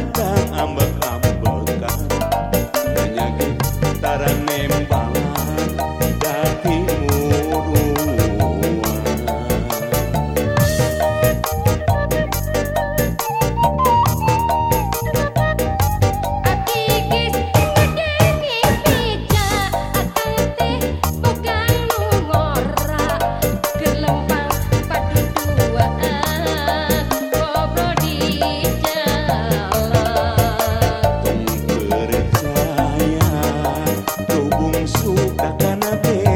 kata ambak consulta canabeira.